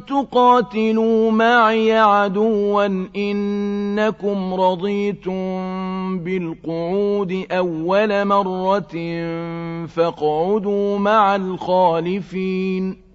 تقاتلوا معي عدوا إنكم رضيتم بالقعود أول مرة فاقعدوا مع الخالفين.